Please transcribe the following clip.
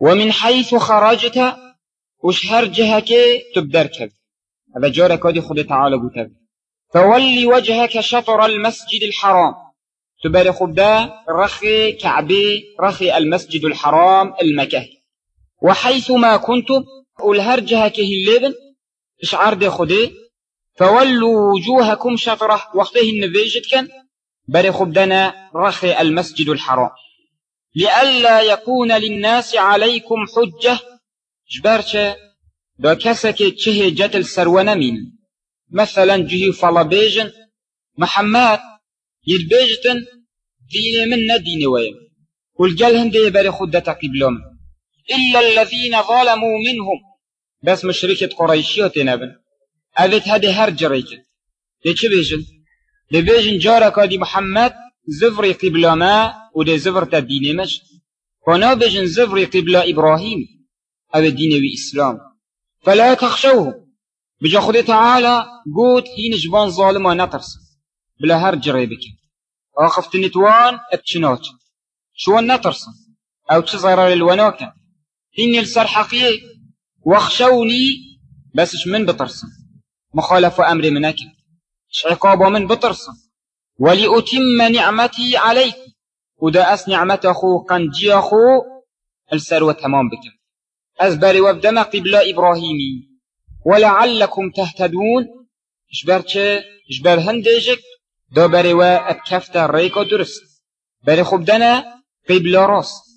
ومن حيث خرجت وش هر جهك تبدر كذ. هذا جارك ودي خد تعالى قتب فولي وجهك شطر المسجد الحرام. تباري خدا رخي كعبي رخي المسجد الحرام المكة. وحيث ما كنتم والهر جهك اللبن اشعار دي خدي فولوا وجوهكم شطرة وقته النبيجت كان. بري خبدنا رخي المسجد الحرام. لئلا يكون للناس عليكم حجة. جبرشة دا كسك تشه جت السروانة من مثلا جهي فلابيجن محمد يدبيجتن دين من دين ويم والجل هندي بري خدتا قبلهم إلا الذين ظلموا منهم. بس مشركة قريشية نبن أذت هذه هر جريكت ليش بيجن لبيجن جارك دي محمد زفري قبل ما ودي زفر تدين مش. فنا بيجن زفري قبل إبراهيم أو الدين وإسلام فلا تخشوهم بجا خدي تعالى قوت هين جبان ظالم نطرس بلا هر جريبك آخفت نتوان اتشنات شو نطرس أو تزغر للوناكا هين السر حقيقي واخشوني بس من بطرسن مخالفة أمر منك عقاب من بطرسن ولأتم نعمتي عليك. ودا أس نعمت أخو قنجي أخو السروة تمام بك أزبر وابدما قبل إبراهيمي. ولعلكم تهتدون. إشبرتش إشبر هندجك؟ دو بري وأبكفت الريكو درس بري خبدنا قبل راس